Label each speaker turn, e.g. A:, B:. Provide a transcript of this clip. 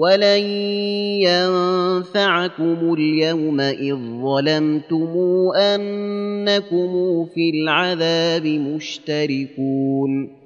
A: ولن ينفعكم اليوم اذ ظلمتم انكم في العذاب مشتركون